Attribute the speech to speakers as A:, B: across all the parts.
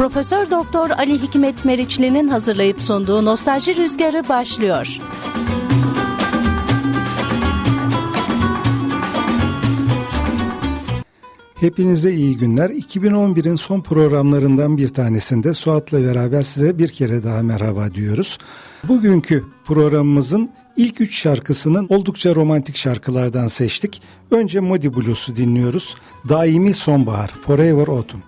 A: Profesör Doktor Ali Hikmet Meriçli'nin hazırlayıp sunduğu Nostalji Rüzgarı başlıyor.
B: Hepinize iyi günler. 2011'in son programlarından bir tanesinde Suat'la beraber size bir kere daha merhaba diyoruz. Bugünkü programımızın ilk üç şarkısının oldukça romantik şarkılardan seçtik. Önce Modi Blues'u dinliyoruz. Daimi Sonbahar, Forever Autumn.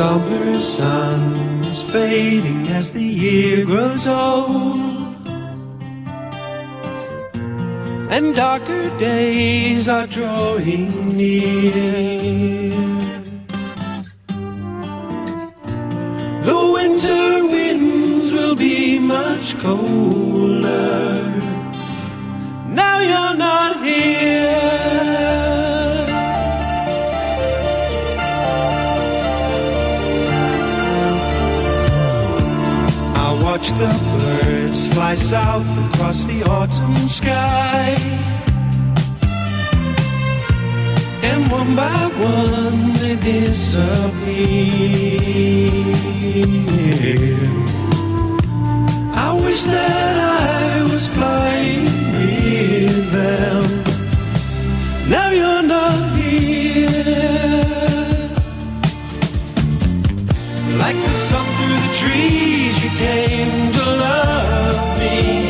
C: Summer sun is fading as the year grows old and darker days are drawing near. The winter winds will be much colder. Now you're not here. Watch the birds fly south across the autumn sky. And one by one they disappear. I wish that I was flying with them. Now you're not trees, you came to love me.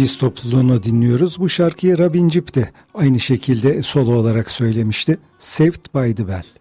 B: Bee topluluğunu dinliyoruz. Bu şarkıyı Robin Gibb de aynı şekilde solo olarak söylemişti. Saved by the Bell.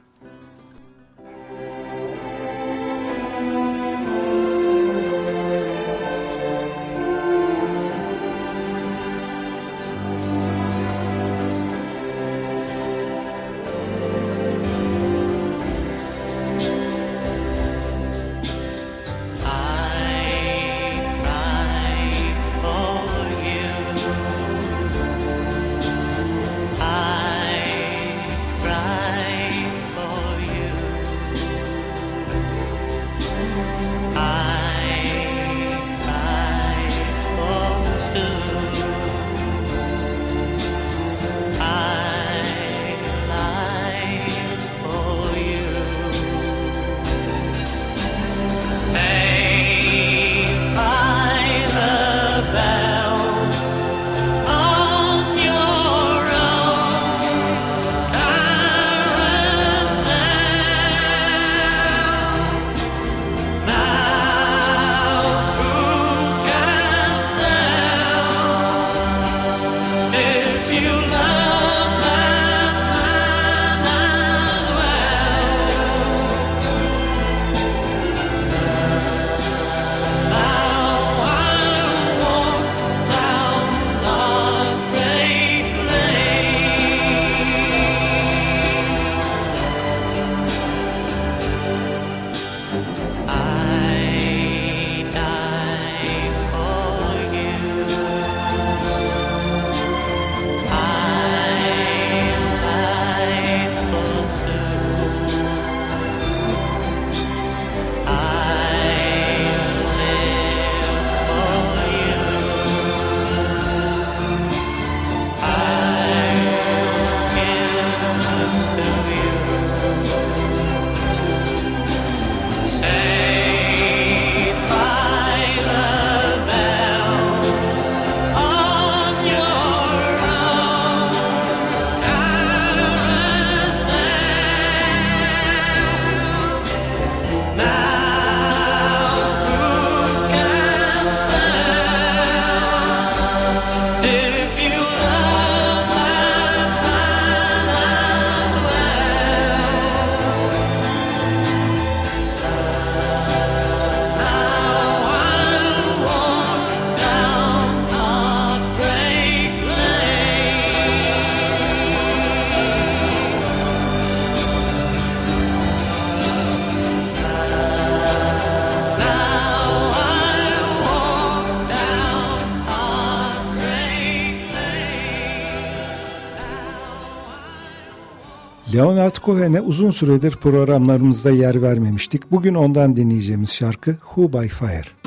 B: Leonard Cohen'e uzun süredir programlarımızda yer vermemiştik. Bugün ondan dinleyeceğimiz şarkı Who by Fire.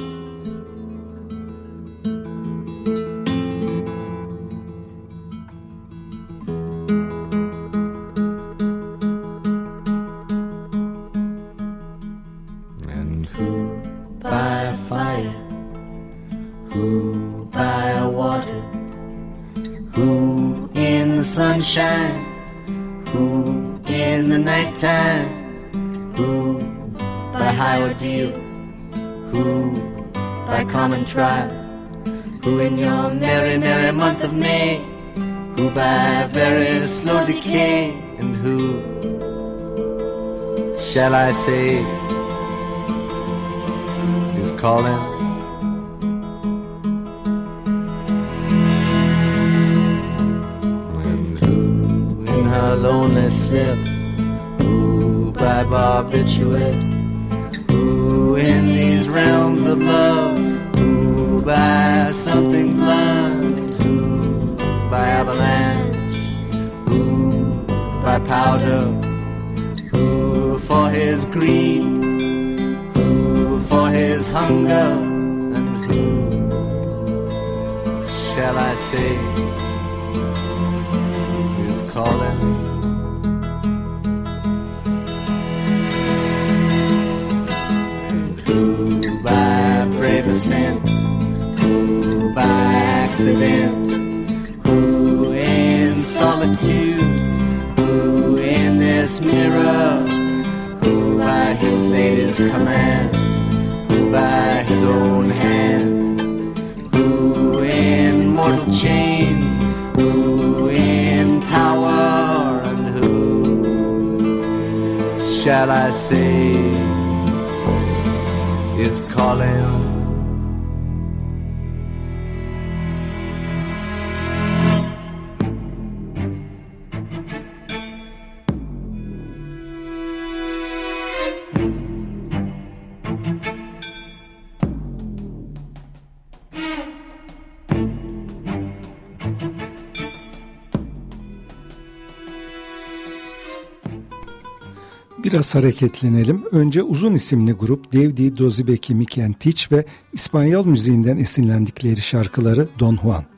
D: I say is calling? When who in her lonely slip. Ooh, by barbiturate. Ooh, in these realms of love. Ooh, by something blunt. Ooh, by avalanche. Ooh, by powder. His greed. Ooh, for his hunger. And who shall I say is calling? sent? Who by accident? Who in solitude? Who in this mirror? His latest command? Who by his own hand? Who in mortal chains? Who in power? And who shall I say is calling?
B: Biraz hareketlenelim. Önce uzun isimli grup Davdi Dozibeki Mikentich ve İspanyol müziğinden esinlendikleri şarkıları Don Juan.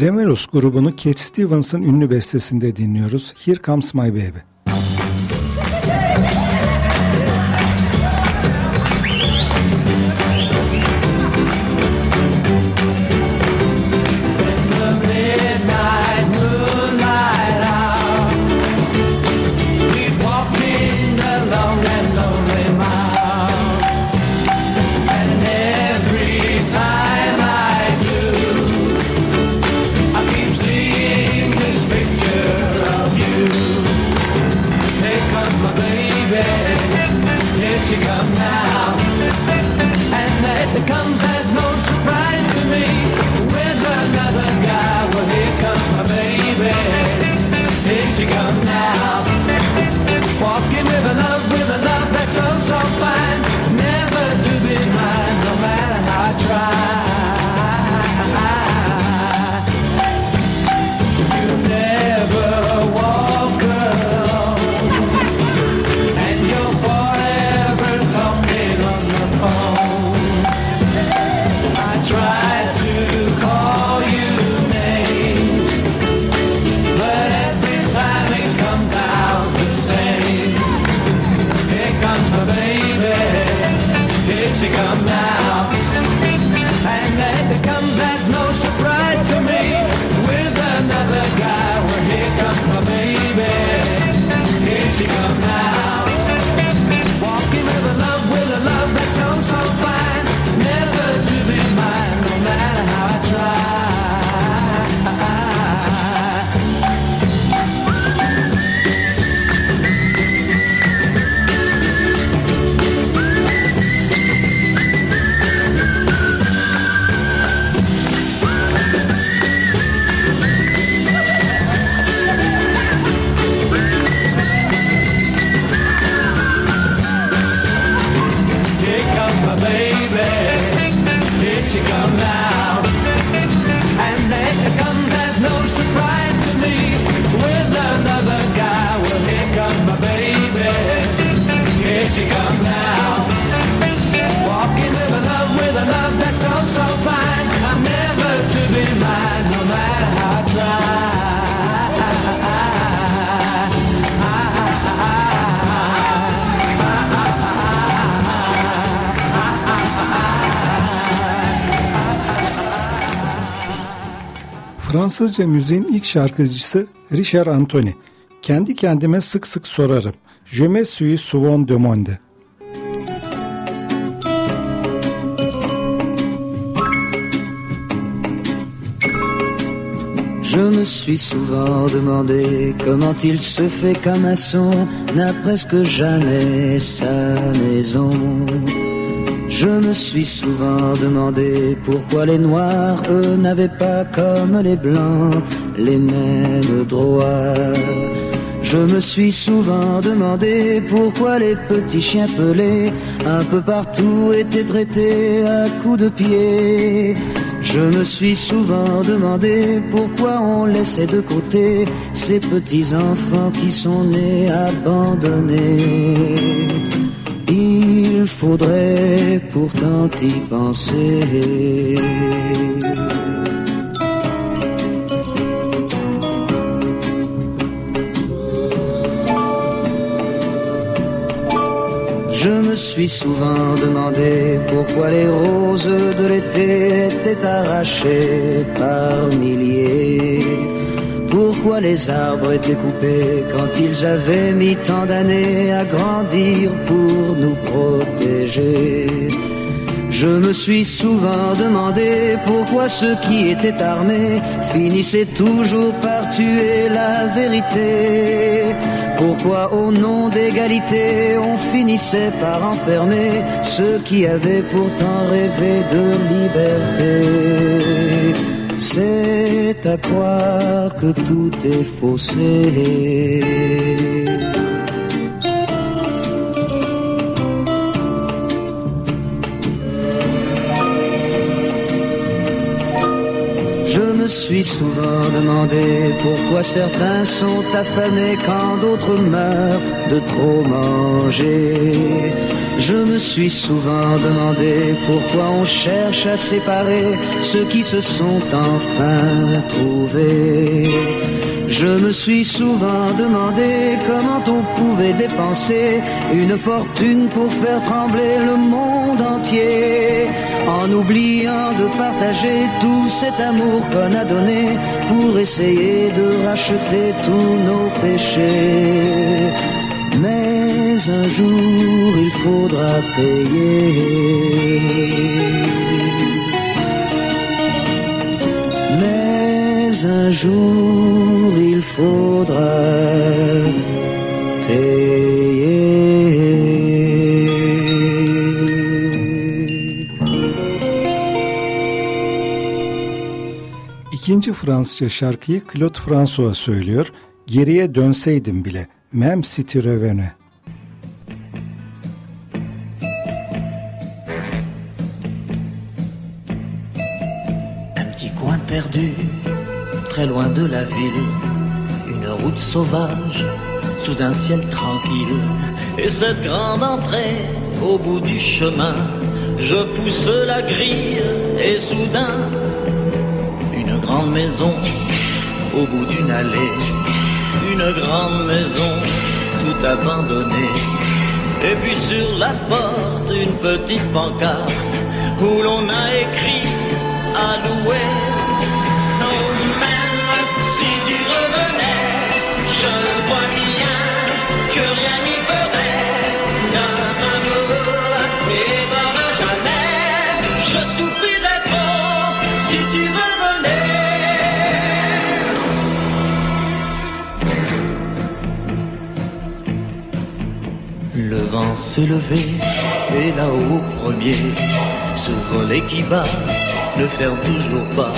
C: Tremelos grubunu Cat Stevens'ın ünlü bestesinde dinliyoruz. Here Comes My Baby. Fransızca müziğin ilk şarkıcısı Richard Anthony. Kendi kendime sık sık sorarım. Je me suis souvent demandé.
E: Je me suis souvent demandé comment il se fait qu'un maçon n'a presque jamais sa maison. Je me suis souvent demandé pourquoi les noirs, eux, n'avaient pas comme les blancs les mêmes droits. Je me suis souvent demandé pourquoi les petits chiens pelés un peu partout étaient traités à coups de pied. Je me suis souvent demandé pourquoi on laissait de côté ces petits enfants qui sont nés abandonnés. Faudrait pourtant y penser. Je me suis souvent demandé pourquoi les roses de l'été étaient arrachées par milliers. Pourquoi les arbres étaient coupés quand ils avaient mis tant d'années à grandir pour nous protéger. Je me suis souvent demandé pourquoi ceux qui étaient armés finissaient toujours par tuer la vérité. Pourquoi au nom d'égalité on finissait par enfermer ceux qui avaient pourtant rêvé de liberté? C'est à croire que tout est faussé. Suis souvent demandé pourquoi certains sont affamés quand d'autres meurent de trop manger. Je me suis souvent demandé pourquoi on cherche à séparer ceux qui se sont enfin trouvés. Je me suis souvent demandé comment on pouvait dépenser une fortune pour faire trembler le monde entier, en oubliant de partager tout cet amour qu'on a donné pour essayer de racheter tous nos péchés. Mais un jour il faudra payer. Un jour il faudra.
B: İkinci Fransızca şarkıyı Claude François söylüyor. Geriye dönseydim bile. Mem City Revene.
F: Loin de la ville, une route sauvage, sous un ciel tranquille, et cette grande entrée au bout du chemin, je pousse la grille, et soudain, une grande maison au bout d'une allée, une grande maison tout abandonnée, et puis sur la porte, une petite pancarte, où l'on a écrit à louer. S'est levé et là-haut au premier, ce volet qui bat ne ferme toujours pas.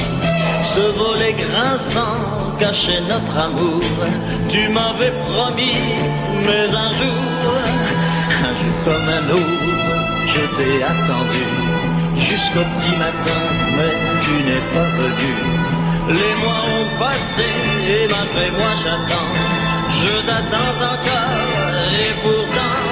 F: Ce volet grinçant cachait notre amour. Tu m'avais promis, mais un jour, un jour comme un autre, je t'ai attendu jusqu'au petit matin, mais tu n'es pas venu. Les mois ont passé et malgré moi j'attends. Je t'attends encore et pourtant,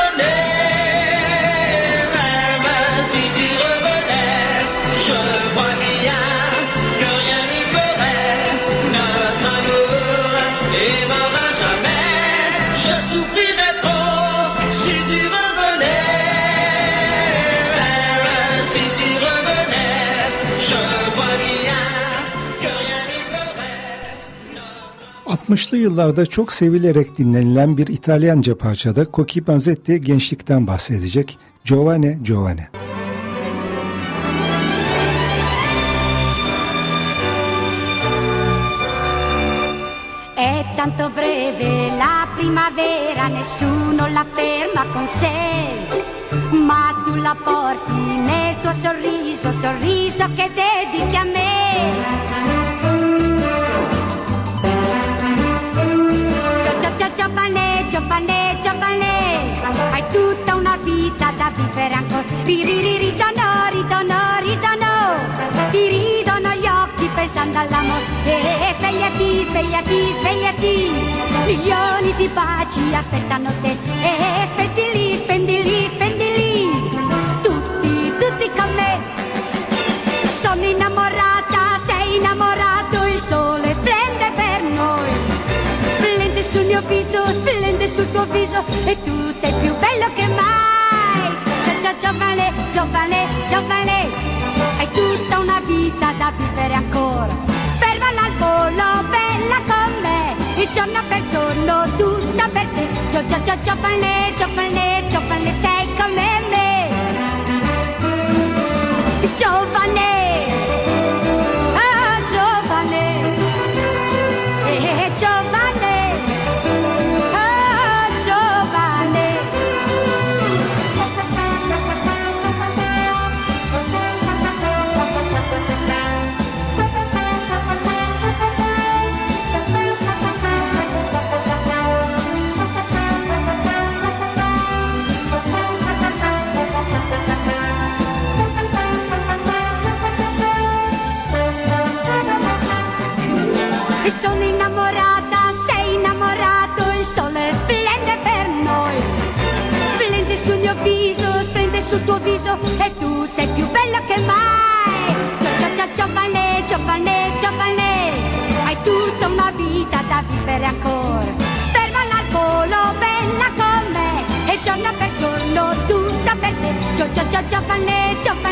B: 60'lı yıllarda çok sevilerek dinlenilen bir İtalyanca parçada Cochi Banzetti gençlikten bahsedecek. Giovane Giovane.
G: È tanto breve la primavera, nessuno la ferma con sé, ma tu la porti nel tuo sorriso, sorriso che dedichi a me. Giovane, giovane, giovane, hai tutta una vita da vivere ancora. Ri, ri, ri, ridono, ridono, ridono, ti ridono gli occhi pensando all'amore. E svegliati, svegliati, svegliati, milioni di baci aspettano te. E spendili, spendili, spendili, splende sul tuo viso e tu sei più bello che mai. Gio- Giovane, giovane, giovane, hai tutta una vita da vivere ancora. Fermala al volo, bella con me, il giorno per giorno, tutta per te. Gio- gio- gio- Giovane, giovane, giovane, sei come me. Giovane, sorriso e tu sei più bello che mai. Giovane, giovane, giovane, hai tutta una vita da vivere ancora. Ferma l'alcolo, bella con me, e giorno per giorno tutta per te. Giovane, giovane, giovane,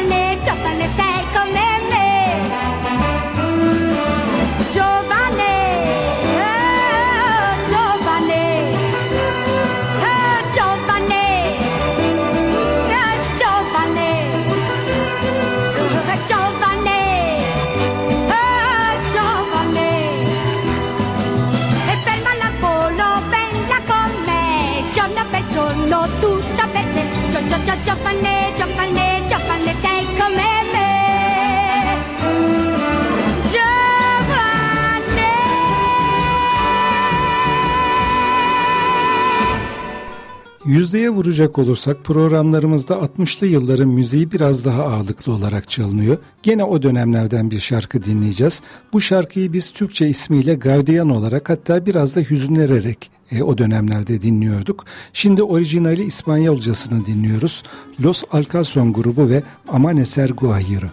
B: Yüzdeye vuracak olursak programlarımızda 60'lı yılların müziği biraz daha ağırlıklı olarak çalınıyor. Gene o dönemlerden bir şarkı dinleyeceğiz. Bu şarkıyı biz Türkçe ismiyle Gardiyan olarak hatta biraz da hüzünlenerek e, o dönemlerde dinliyorduk. Şimdi orijinali İspanyolcasını dinliyoruz. Los Alcazon grubu ve Amanecer Guajiro.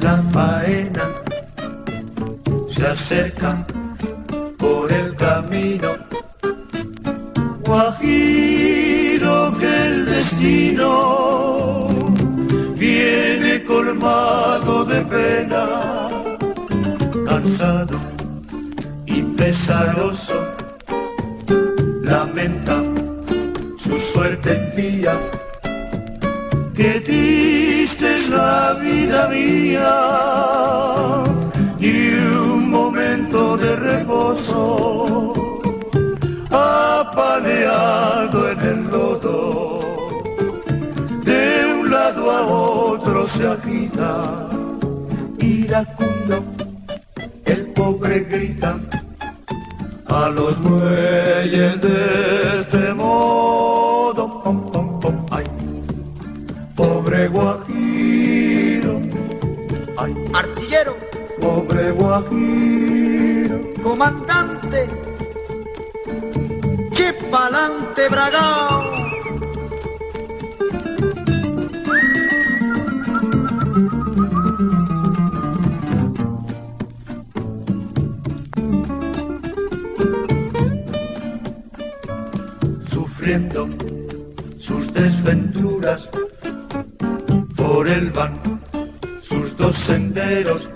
H: La faena, se acercan por el camino. Guajiro que el destino viene colmado de pena, cansado y pesaroso, lamenta su suerte envía Qué es la vida mía y un momento de reposo apaleado en el lodo. De un lado a otro se agita iracundo el pobre grita a los muelles de este guajiro,
I: comandante, che pa'lante bragao.
H: sufriendo sus desventuras, por él van sus dos senderos.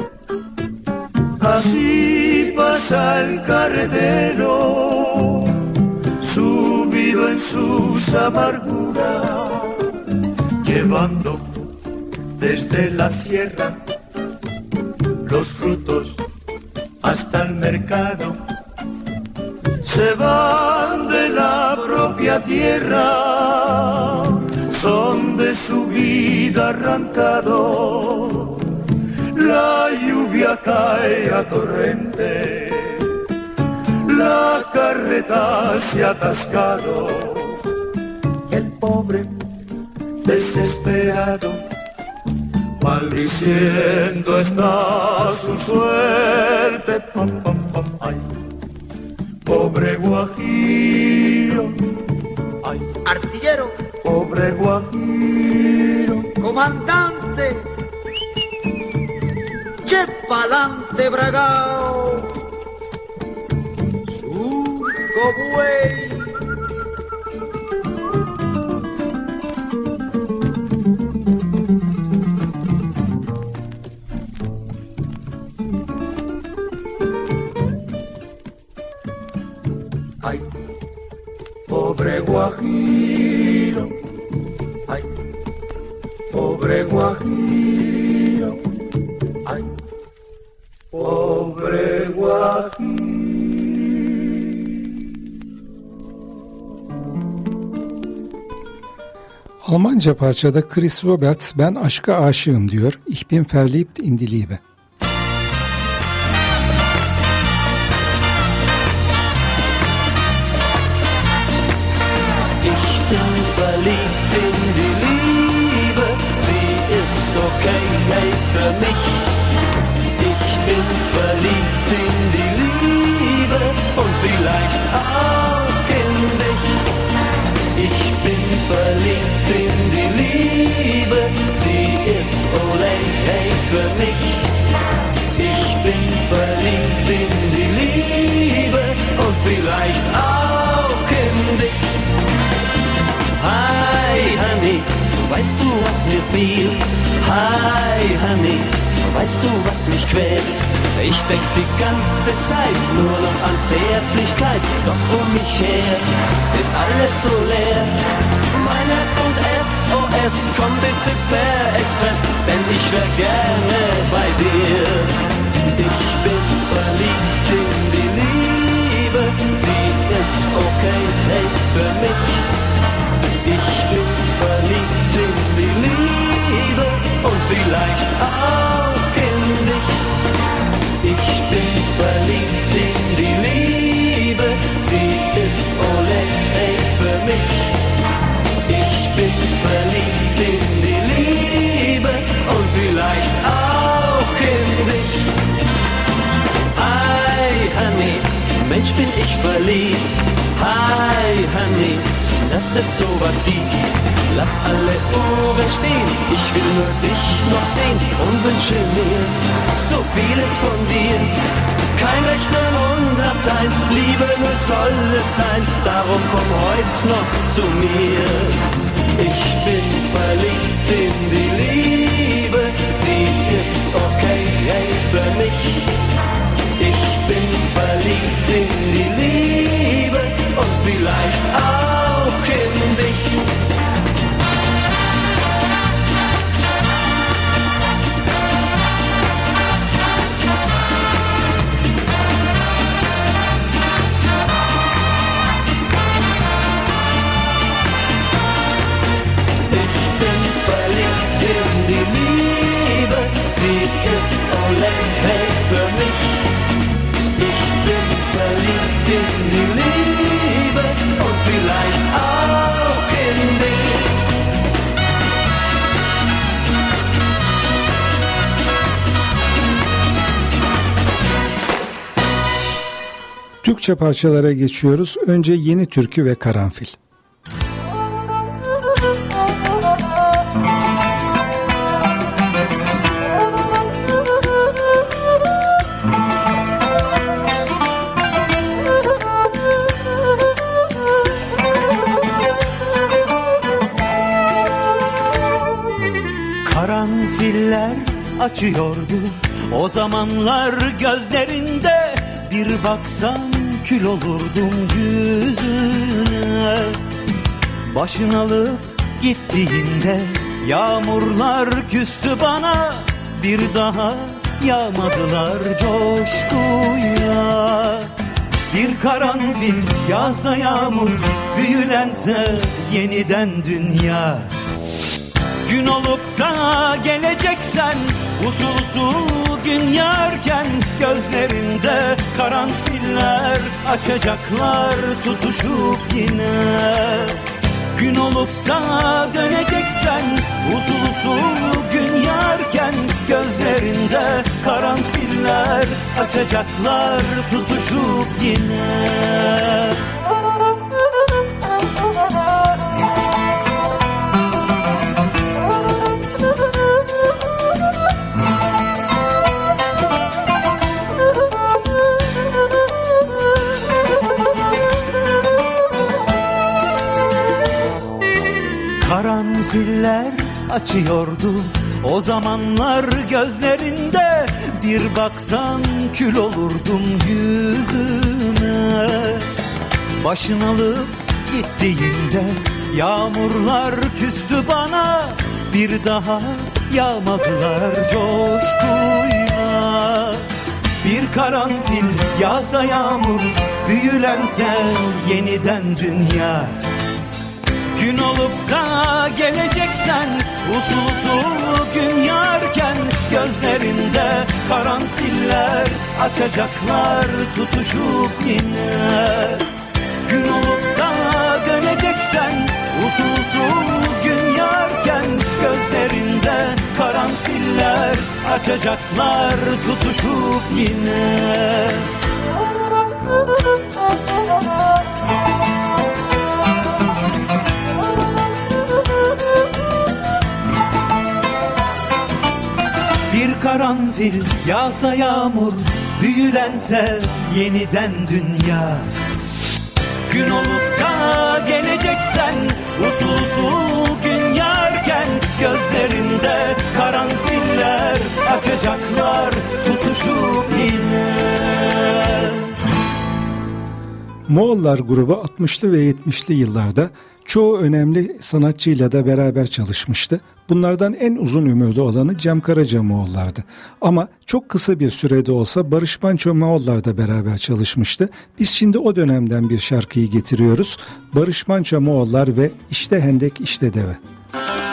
H: Así pasa el carretero, sumido en sus amarguras, llevando desde la sierra los frutos hasta el mercado. Se van de la propia tierra, son de su vida arrancado. La lluvia cae a torrente, la carreta se ha atascado. El pobre desesperado, maldiciendo está su suerte. Pam, pam, pam, ay. Pobre guajiro, ay,
I: Artillero,
H: pobre guajiro,
I: comandante, pa'lante bragao. Surco buey,
B: Almanca parçada Chris Roberts ben aşka aşığım diyor. Ich bin verliebt in die Liebe.
J: Weißt du, was mir fehlt? Hi, Honey, weißt du, was mich quält? Ich denk die ganze Zeit nur noch an Zärtlichkeit, doch um mich her ist alles so leer. Mein Herz und SOS, komm bitte per Express, denn ich wär gerne bei dir. Ich bin verliebt in die Liebe, sie ist okay, hey, für mich. Ich bin vielleicht auch in dich. Ich bin verliebt in die Liebe, sie ist ole hey für mich. Ich bin verliebt in die Liebe und vielleicht auch in dich. Hi, Honey, Mensch bin ich verliebt. Hi, Honey, dass es sowas gibt. Lass alle Uhren stehen, ich will nur dich noch sehen und wünsche mir so vieles von dir. Kein Rechnen und Latein, Liebe nur soll es sein, darum komm heute noch zu mir. Ich bin verliebt in die Liebe, sie ist okay hey, für mich. Ich bin verliebt in die Liebe und vielleicht auch in dich. Ich bin verliebt in die Liebe, sie ist ole
B: Türkçe parçalara geçiyoruz. Önce Yeni Türkü ve Karanfil.
K: Karanfiller açıyordu O zamanlar gözlerinde Bir baksan kül olurdum yüzüne. Başın alıp gittiğinde Yağmurlar küstü bana. Bir daha yağmadılar coşkuyla. Bir karanfil yağsa yağmur Büyülense yeniden dünya. Gün olup da geleceksen Usul usul gün yarken Gözlerinde karanfiller Açacaklar tutuşup yine. Gün olup da döneceksen Usul usul gün yarken Gözlerinde karanfiller Açacaklar tutuşup yine Karanfiller açıyordu. O zamanlar gözlerinde Bir baksan kül olurdum yüzüne Başın alıp gittiğinde Yağmurlar küstü bana. Bir daha yağmadılar coşkuyla. Bir karanfil yağsa yağmur Büyülense yeniden dünya Gün olup da geleceksen Usul usul gün yarken Gözlerinde karanfiller Açacaklar tutuşup yine. Gün olup da döneceksen Usul usul gün yarken Gözlerinde karanfiller Açacaklar tutuşup yine. Bir karanfil yağsa yağmur Büyülense yeniden dünya. Gün olup da geleceksen Usul usul gün yarken Gözlerinde karanfiller Açacaklar tutuşup yine
B: Moğollar grubu 60'lı ve 70'li yıllarda çoğu önemli sanatçıyla da beraber çalışmıştı. Bunlardan en uzun ömürlü olanı Cem Karaca Moğollar'dı. Ama çok kısa bir sürede olsa Barış Manço Moğollar da beraber çalışmıştı. Biz şimdi o dönemden bir şarkıyı getiriyoruz. Barış Manço Moğollar ve İşte Hendek İşte Deve.
F: Köprü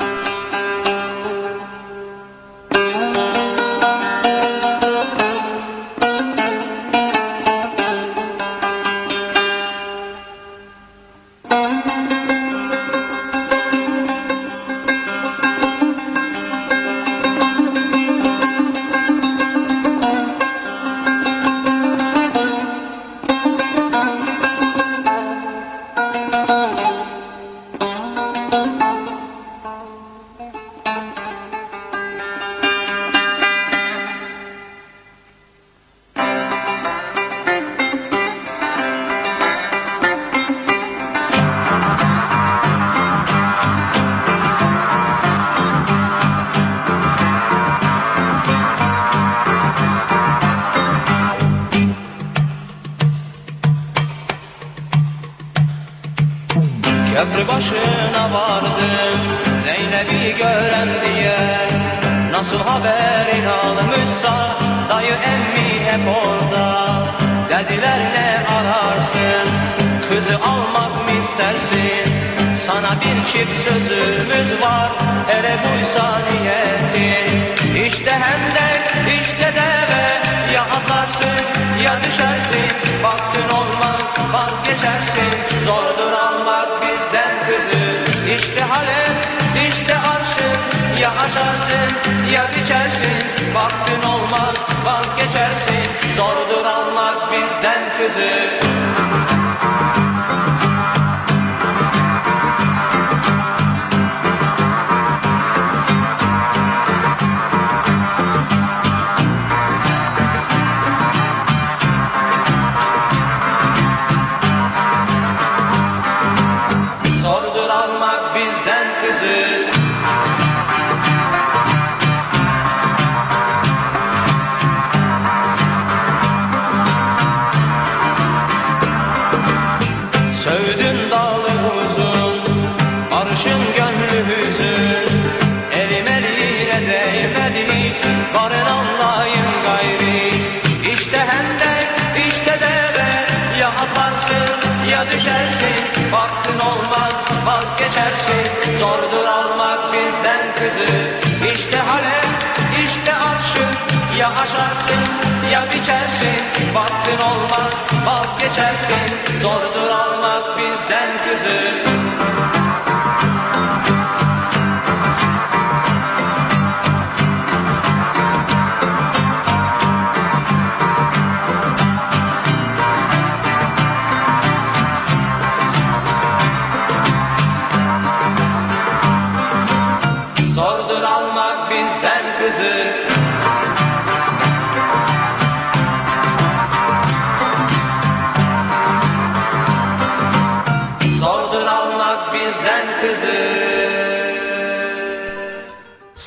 F: Ya aşarsın ya biçersin. Baktın olmaz vazgeçersin. Zordur almak bizden kızı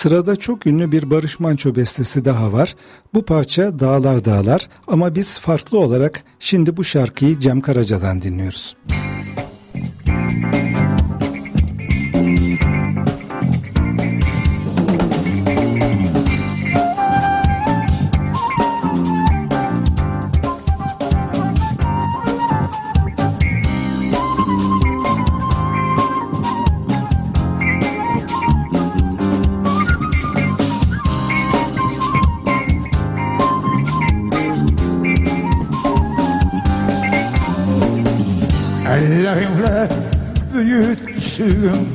B: Sırada çok ünlü bir Barış Manço bestesi daha var. Bu parça Dağlar Dağlar ama biz farklı olarak şimdi bu şarkıyı Cem Karaca'dan dinliyoruz.
L: Büyüttüğüm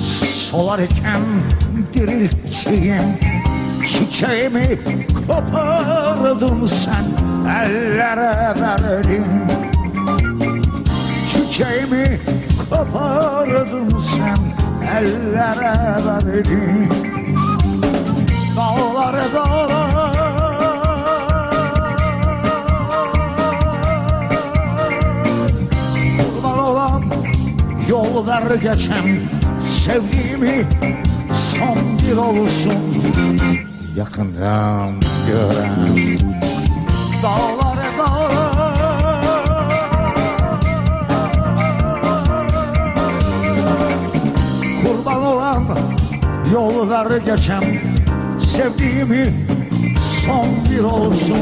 L: Solarken dirilttiğim Çiçeğimi kopardın sen Ellere verdin Çiçeğimi kopardın sen Ellere verdin Dağları dağlar yol ver geçem Sevdiğimi son bir olsun. Yakından gören. Dağları dağlar Kurban olan yol ver geçem Sevdiğimi son bir olsun.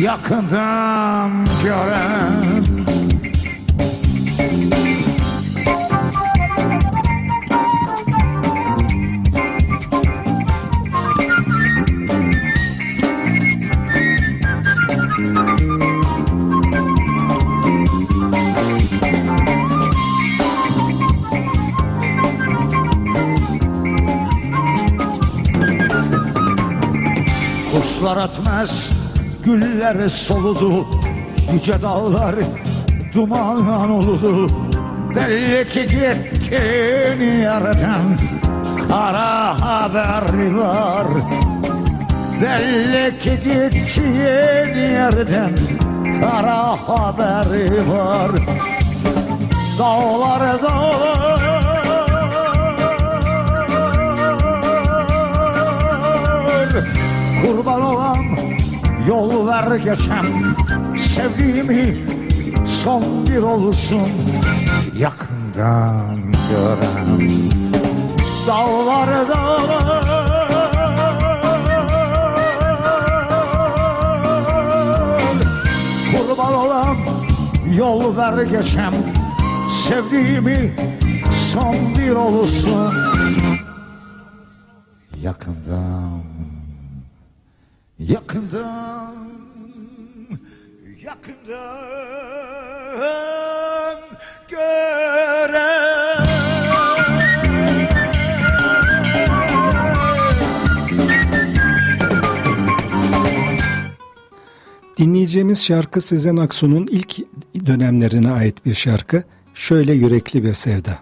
L: Yakından gören Kuşlar ötmez, güller soludu Yüce dağlar duman oldu Belli ki gittin yerden Kara haber var. Belli ki gittin yerden Kara haber var. Dağlar dağlar Kurban olan yol ver geçem Sevdiğimi son bir olsun Yakından gören. Dağlar dağlar. Kurban olan yol ver geçem Sevdiğimi son bir olsun
B: Dinleyeceğimiz şarkı Sezen Aksu'nun ilk dönemlerine ait bir şarkı. Şöyle yürekli bir sevda.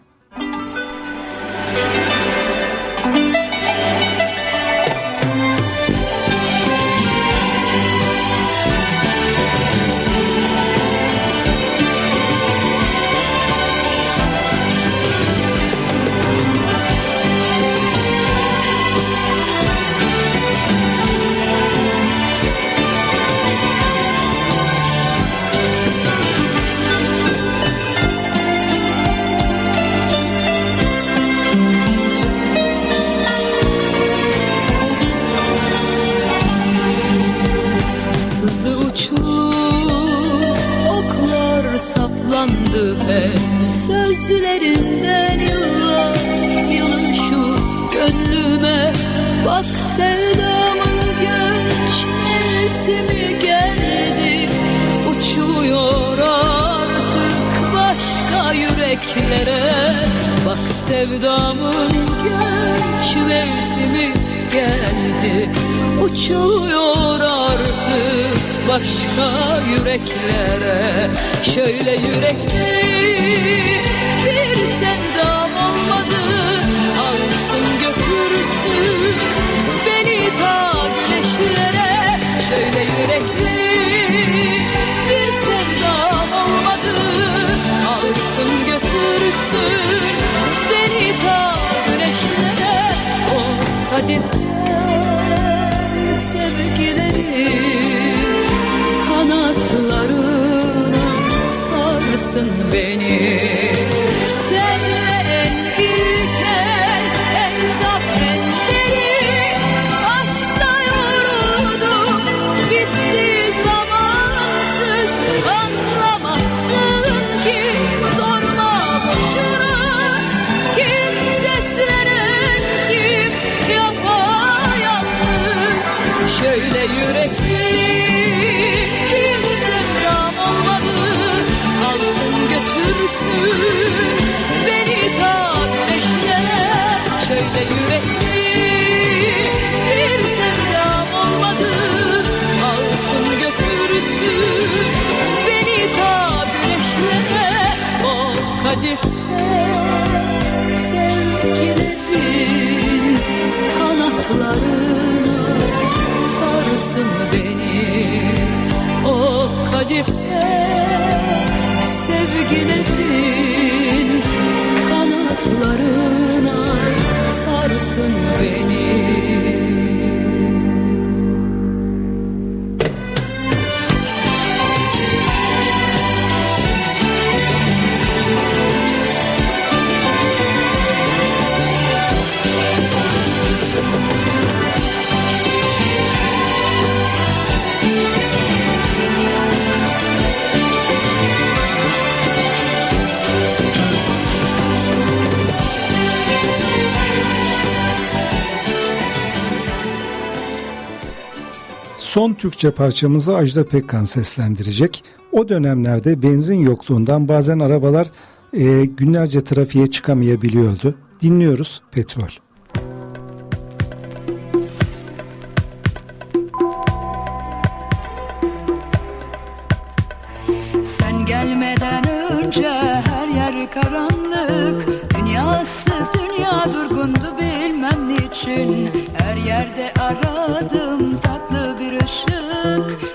M: Oklar saplandı hep Sözlerinden yıllar. Yılın şu gönlüme Bak sevdamın göçmesi mi geldi? Uçuyor artık başka yüreklere. Bak sevdamın göç mevsimi geldi Uçuyor artık başka yüreklere. Şöyle yürekli
B: Türkçe parçamızı Ajda Pekkan seslendirecek. O dönemlerde benzin yokluğundan bazen arabalar e, günlerce trafiğe çıkamayabiliyordu. Dinliyoruz Petrol.
N: Sen gelmeden önce her yer karanlık Dünyasız dünya durgundu bilmem niçin Her yerde aradım look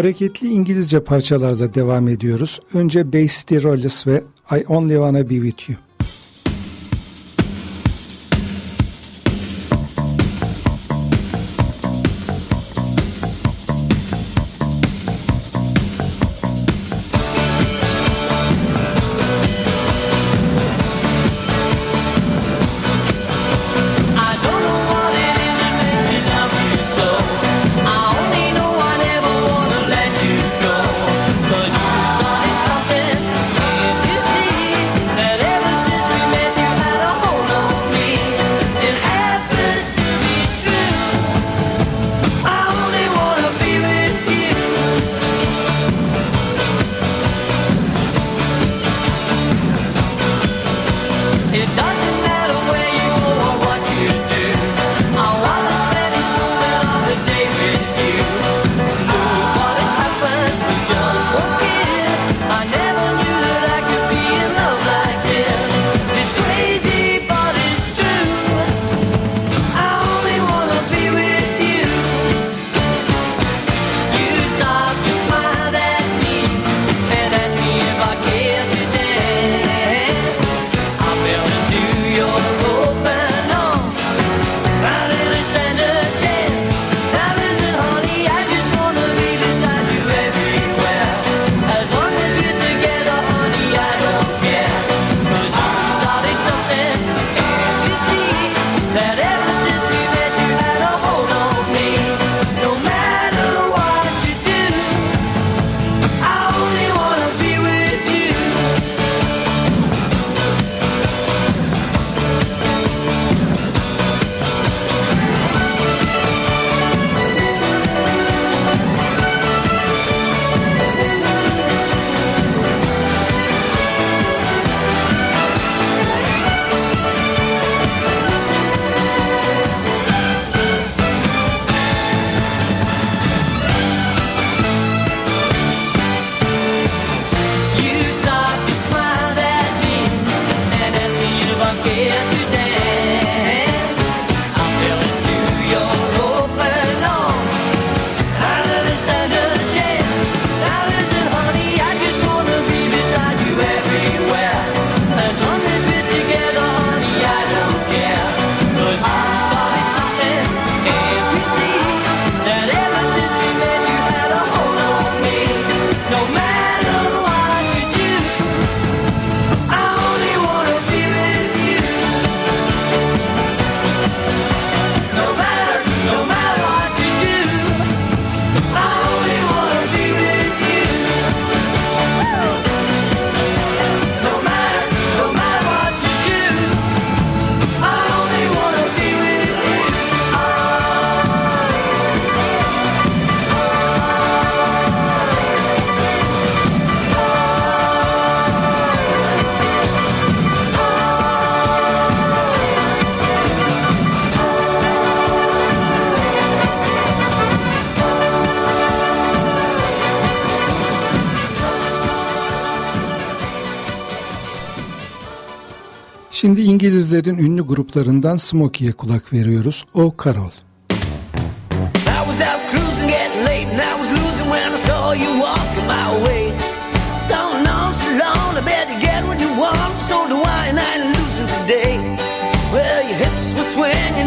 B: Hareketli İngilizce parçalarda devam ediyoruz. Önce Bass Tirollis ve I Only Wanna Be With You.
J: Şimdi İngilizlerin ünlü gruplarından Smokey'e kulak veriyoruz. O
B: Karol. Well, your hips were swinging.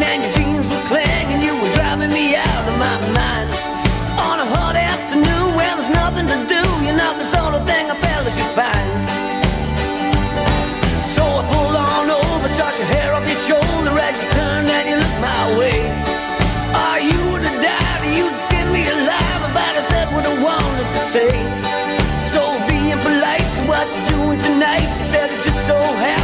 B: say. So being polite's what you're doing tonight. Said it just so
J: happy.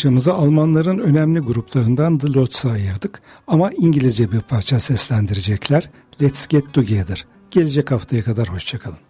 J: parçamızı Almanların önemli gruplarından The Lots'a ayırdık ama İngilizce bir parça seslendirecekler. Let's Get Together. Gelecek haftaya kadar hoşçakalın.